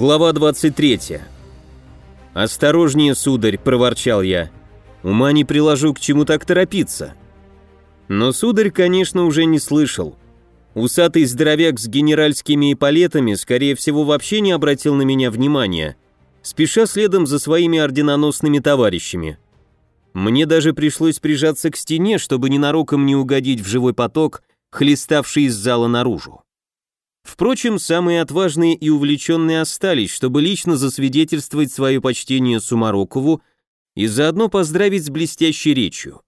Глава 23. «Осторожнее, сударь», — проворчал я. «Ума не приложу, к чему так торопиться». Но сударь, конечно, уже не слышал. Усатый здоровяк с генеральскими эполетами, скорее всего, вообще не обратил на меня внимания, спеша следом за своими орденоносными товарищами. Мне даже пришлось прижаться к стене, чтобы ненароком не угодить в живой поток, хлеставший из зала наружу. Впрочем, самые отважные и увлеченные остались, чтобы лично засвидетельствовать свое почтение Сумарокову и заодно поздравить с блестящей речью.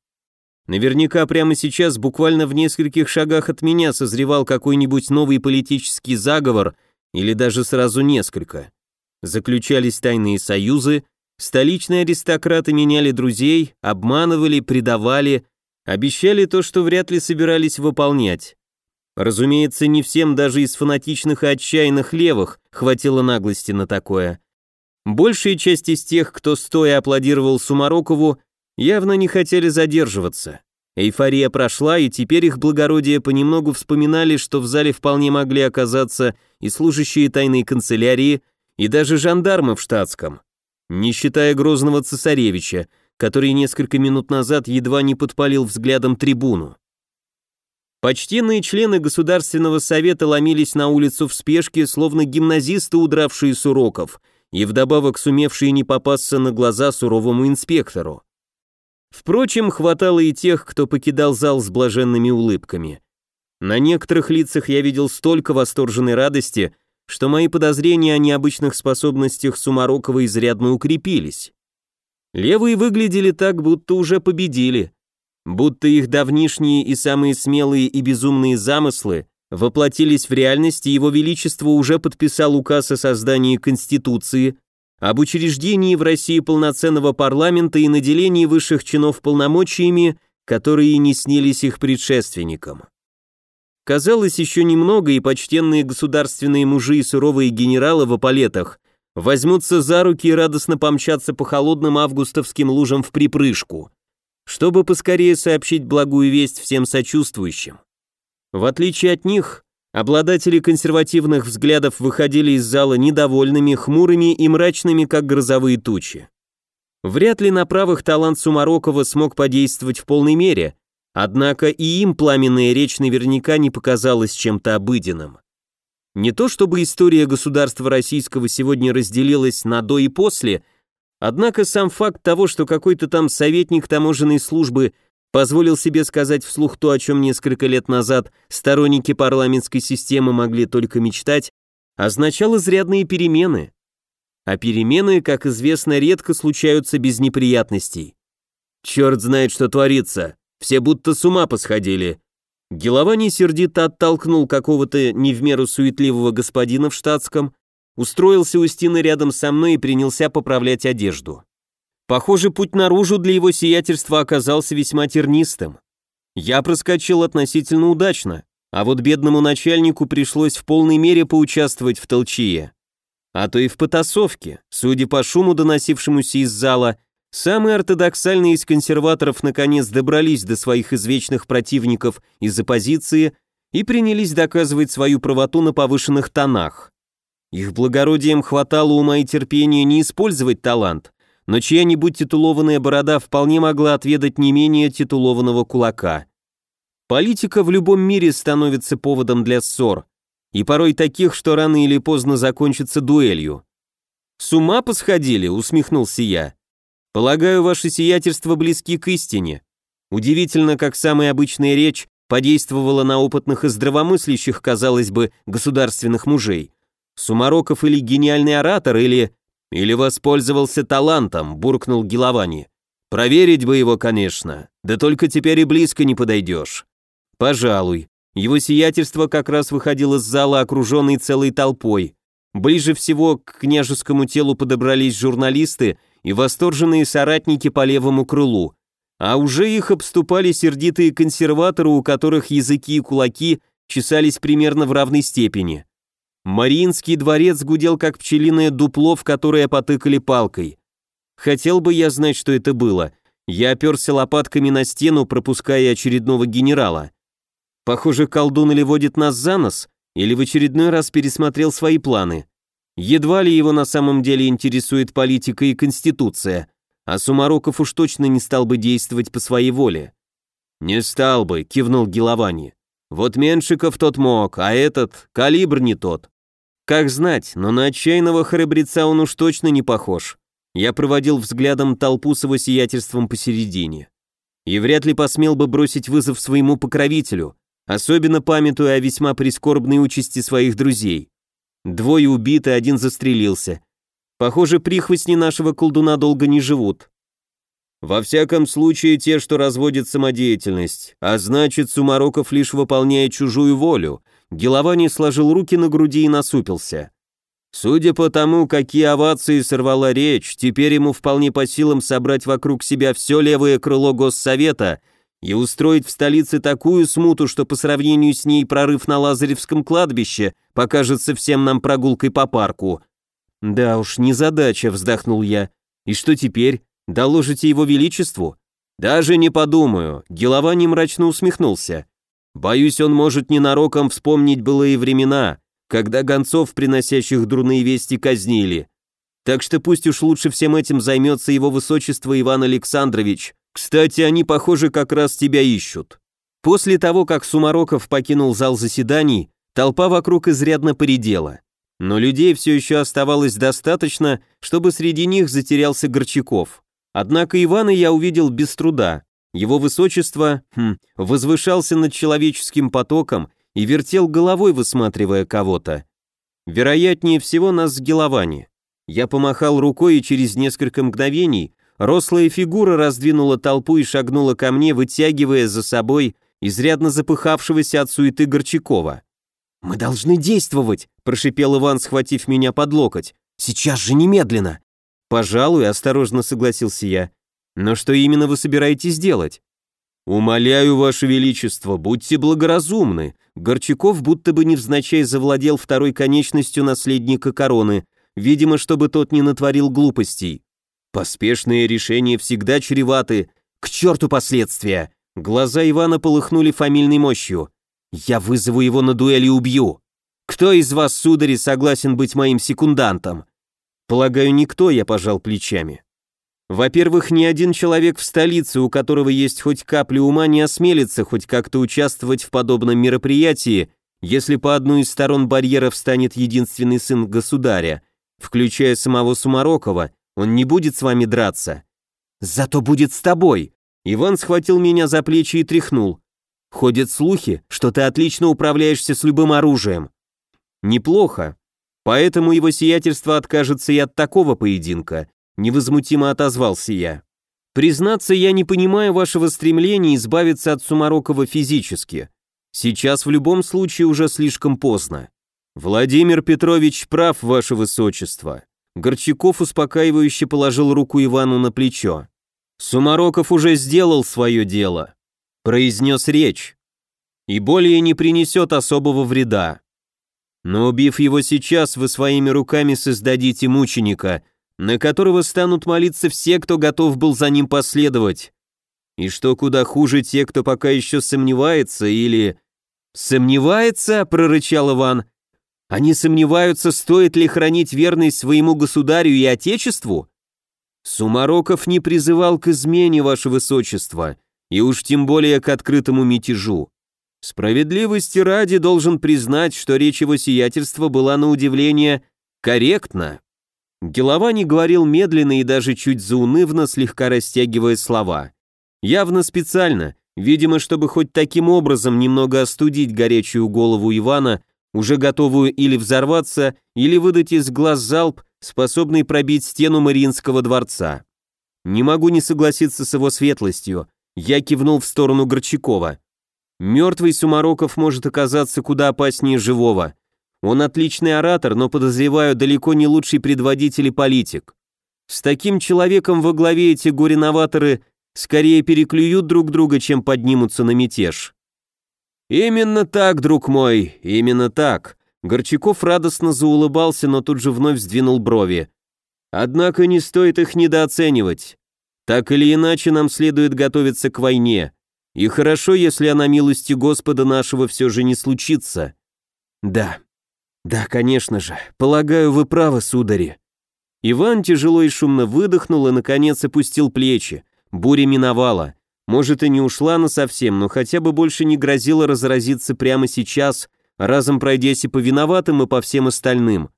Наверняка прямо сейчас, буквально в нескольких шагах от меня, созревал какой-нибудь новый политический заговор или даже сразу несколько. Заключались тайные союзы, столичные аристократы меняли друзей, обманывали, предавали, обещали то, что вряд ли собирались выполнять. Разумеется, не всем даже из фанатичных и отчаянных левых хватило наглости на такое. Большая часть из тех, кто стоя аплодировал Сумарокову, явно не хотели задерживаться. Эйфория прошла, и теперь их благородие понемногу вспоминали, что в зале вполне могли оказаться и служащие тайной канцелярии, и даже жандармы в штатском. Не считая грозного цесаревича, который несколько минут назад едва не подпалил взглядом трибуну. Почтенные члены Государственного совета ломились на улицу в спешке, словно гимназисты, удравшие с уроков, и вдобавок сумевшие не попасться на глаза суровому инспектору. Впрочем, хватало и тех, кто покидал зал с блаженными улыбками. На некоторых лицах я видел столько восторженной радости, что мои подозрения о необычных способностях Сумарокова изрядно укрепились. Левые выглядели так, будто уже победили будто их давнишние и самые смелые и безумные замыслы воплотились в реальность, и его величество уже подписал указ о создании Конституции, об учреждении в России полноценного парламента и наделении высших чинов полномочиями, которые не снились их предшественникам. Казалось, еще немного, и почтенные государственные мужи и суровые генералы в опалетах возьмутся за руки и радостно помчатся по холодным августовским лужам в припрыжку – чтобы поскорее сообщить благую весть всем сочувствующим. В отличие от них, обладатели консервативных взглядов выходили из зала недовольными, хмурыми и мрачными, как грозовые тучи. Вряд ли на правых талант Сумарокова смог подействовать в полной мере, однако и им пламенная речь наверняка не показалась чем-то обыденным. Не то чтобы история государства российского сегодня разделилась на «до» и «после», Однако сам факт того, что какой-то там советник таможенной службы позволил себе сказать вслух то, о чем несколько лет назад сторонники парламентской системы могли только мечтать, означал изрядные перемены. А перемены, как известно, редко случаются без неприятностей. Черт знает, что творится, все будто с ума посходили. Геловани сердито оттолкнул какого-то не в меру суетливого господина в штатском, устроился у стены рядом со мной и принялся поправлять одежду. Похоже, путь наружу для его сиятельства оказался весьма тернистым. Я проскочил относительно удачно, а вот бедному начальнику пришлось в полной мере поучаствовать в толчье. А то и в потасовке, судя по шуму, доносившемуся из зала, самые ортодоксальные из консерваторов наконец добрались до своих извечных противников из оппозиции и принялись доказывать свою правоту на повышенных тонах. Их благородием хватало ума и терпения не использовать талант, но чья-нибудь титулованная борода вполне могла отведать не менее титулованного кулака. Политика в любом мире становится поводом для ссор, и порой таких, что рано или поздно закончится дуэлью. «С ума посходили?» — усмехнулся я. «Полагаю, ваше сиятельство близки к истине. Удивительно, как самая обычная речь подействовала на опытных и здравомыслящих, казалось бы, государственных мужей. Сумароков или гениальный оратор, или... Или воспользовался талантом, буркнул Геловани. Проверить бы его, конечно, да только теперь и близко не подойдешь. Пожалуй. Его сиятельство как раз выходил из зала, окруженный целой толпой. Ближе всего к княжескому телу подобрались журналисты и восторженные соратники по левому крылу, а уже их обступали сердитые консерваторы, у которых языки и кулаки чесались примерно в равной степени. Мариинский дворец гудел как пчелиное дупло, в которое потыкали палкой. Хотел бы я знать, что это было. Я оперся лопатками на стену, пропуская очередного генерала. Похоже, колдун или водит нас за нос, или в очередной раз пересмотрел свои планы. Едва ли его на самом деле интересует политика и конституция, а Сумароков уж точно не стал бы действовать по своей воле. «Не стал бы», — кивнул Геловани. «Вот Меншиков тот мог, а этот — калибр не тот. Как знать, но на отчаянного храбреца он уж точно не похож. Я проводил взглядом толпу с его сиятельством посередине. И вряд ли посмел бы бросить вызов своему покровителю, особенно памятуя о весьма прискорбной участи своих друзей. Двое убиты, один застрелился. Похоже, прихвостни нашего колдуна долго не живут. Во всяком случае, те, что разводят самодеятельность, а значит, Сумароков лишь выполняет чужую волю. Геловани сложил руки на груди и насупился. Судя по тому, какие овации сорвала речь, теперь ему вполне по силам собрать вокруг себя все левое крыло Госсовета и устроить в столице такую смуту, что по сравнению с ней прорыв на Лазаревском кладбище покажется всем нам прогулкой по парку. Да уж, не задача, вздохнул я. И что теперь? Доложите его величеству? Даже не подумаю, Геловани мрачно усмехнулся. Боюсь, он может ненароком вспомнить былые времена, когда гонцов, приносящих дурные вести, казнили. Так что пусть уж лучше всем этим займется его высочество Иван Александрович. Кстати, они, похоже, как раз тебя ищут. После того, как Сумароков покинул зал заседаний, толпа вокруг изрядно поредела. Но людей все еще оставалось достаточно, чтобы среди них затерялся Горчаков. Однако Ивана я увидел без труда. Его высочество хм, возвышался над человеческим потоком и вертел головой, высматривая кого-то. Вероятнее всего нас с Геловани. Я помахал рукой, и через несколько мгновений рослая фигура раздвинула толпу и шагнула ко мне, вытягивая за собой изрядно запыхавшегося от суеты Горчакова. «Мы должны действовать!» – прошипел Иван, схватив меня под локоть. «Сейчас же немедленно!» «Пожалуй», – осторожно согласился я. «Но что именно вы собираетесь делать?» «Умоляю, Ваше Величество, будьте благоразумны!» Горчаков будто бы невзначай завладел второй конечностью наследника короны, видимо, чтобы тот не натворил глупостей. Поспешные решения всегда чреваты. К черту последствия! Глаза Ивана полыхнули фамильной мощью. Я вызову его на дуэль и убью. Кто из вас, судари, согласен быть моим секундантом? Полагаю, никто, я пожал плечами. Во-первых, ни один человек в столице, у которого есть хоть капля ума, не осмелится хоть как-то участвовать в подобном мероприятии, если по одну из сторон барьера встанет единственный сын государя, включая самого Сумарокова, он не будет с вами драться. Зато будет с тобой. Иван схватил меня за плечи и тряхнул. Ходят слухи, что ты отлично управляешься с любым оружием. Неплохо. Поэтому его сиятельство откажется и от такого поединка, невозмутимо отозвался я. Признаться, я не понимаю вашего стремления избавиться от Сумарокова физически. Сейчас в любом случае уже слишком поздно. Владимир Петрович прав, ваше высочество. Горчаков успокаивающе положил руку Ивану на плечо. Сумароков уже сделал свое дело. Произнес речь. И более не принесет особого вреда. Но убив его сейчас, вы своими руками создадите мученика, на которого станут молиться все, кто готов был за ним последовать. И что куда хуже те, кто пока еще сомневается или... «Сомневается?» — прорычал Иван. «Они сомневаются, стоит ли хранить верность своему государю и отечеству?» Сумароков не призывал к измене, ваше высочество, и уж тем более к открытому мятежу. Справедливости ради должен признать, что речь его сиятельства была на удивление корректна. Геловани говорил медленно и даже чуть заунывно, слегка растягивая слова. Явно специально, видимо, чтобы хоть таким образом немного остудить горячую голову Ивана, уже готовую или взорваться, или выдать из глаз залп, способный пробить стену Мариинского дворца. Не могу не согласиться с его светлостью. Я кивнул в сторону Горчакова. Мертвый Сумароков может оказаться куда опаснее живого. Он отличный оратор, но, подозреваю, далеко не лучший предводитель и политик. С таким человеком во главе эти горе-новаторы скорее переклюют друг друга, чем поднимутся на мятеж. Именно так, друг мой, именно так. Горчаков радостно заулыбался, но тут же вновь сдвинул брови. Однако не стоит их недооценивать. Так или иначе, нам следует готовиться к войне. И хорошо, если она милости Господа нашего все же не случится. Да, Да, конечно же. Полагаю, вы правы, судари. Иван тяжело и шумно выдохнул и, наконец, опустил плечи. Буря миновала. Может, и не ушла на совсем, но хотя бы больше не грозила разразиться прямо сейчас, разом пройдясь и по виноватым, и по всем остальным.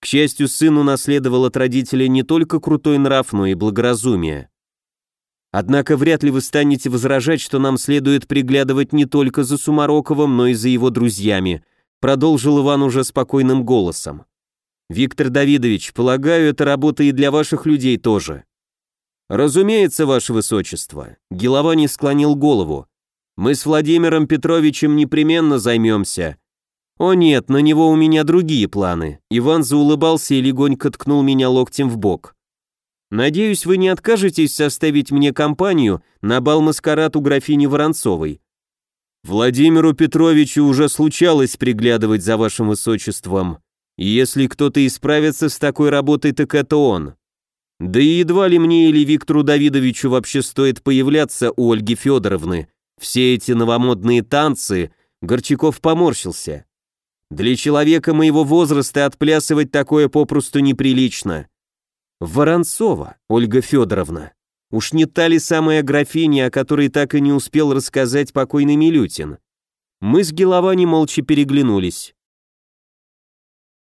К счастью, сын унаследовал от родителей не только крутой нрав, но и благоразумие. Однако вряд ли вы станете возражать, что нам следует приглядывать не только за Сумароковым, но и за его друзьями, продолжил Иван уже спокойным голосом. Виктор Давидович, полагаю, это работа и для ваших людей тоже. Разумеется, ваше высочество. Геловани склонил голову. Мы с Владимиром Петровичем непременно займемся. О нет, на него у меня другие планы. Иван заулыбался и легонько ткнул меня локтем в бок. Надеюсь, вы не откажетесь составить мне компанию на бал-маскарад у графини Воронцовой. Владимиру Петровичу уже случалось приглядывать за вашим высочеством. И если кто-то исправится с такой работой, так это он. Да и едва ли мне или Виктору Давидовичу вообще стоит появляться у Ольги Федоровны. Все эти новомодные танцы, Горчаков поморщился. Для человека моего возраста отплясывать такое попросту неприлично. Воронцова, Ольга Федоровна. Уж не та ли самая графиня, о которой так и не успел рассказать покойный Милютин? Мы с Геловани молча переглянулись.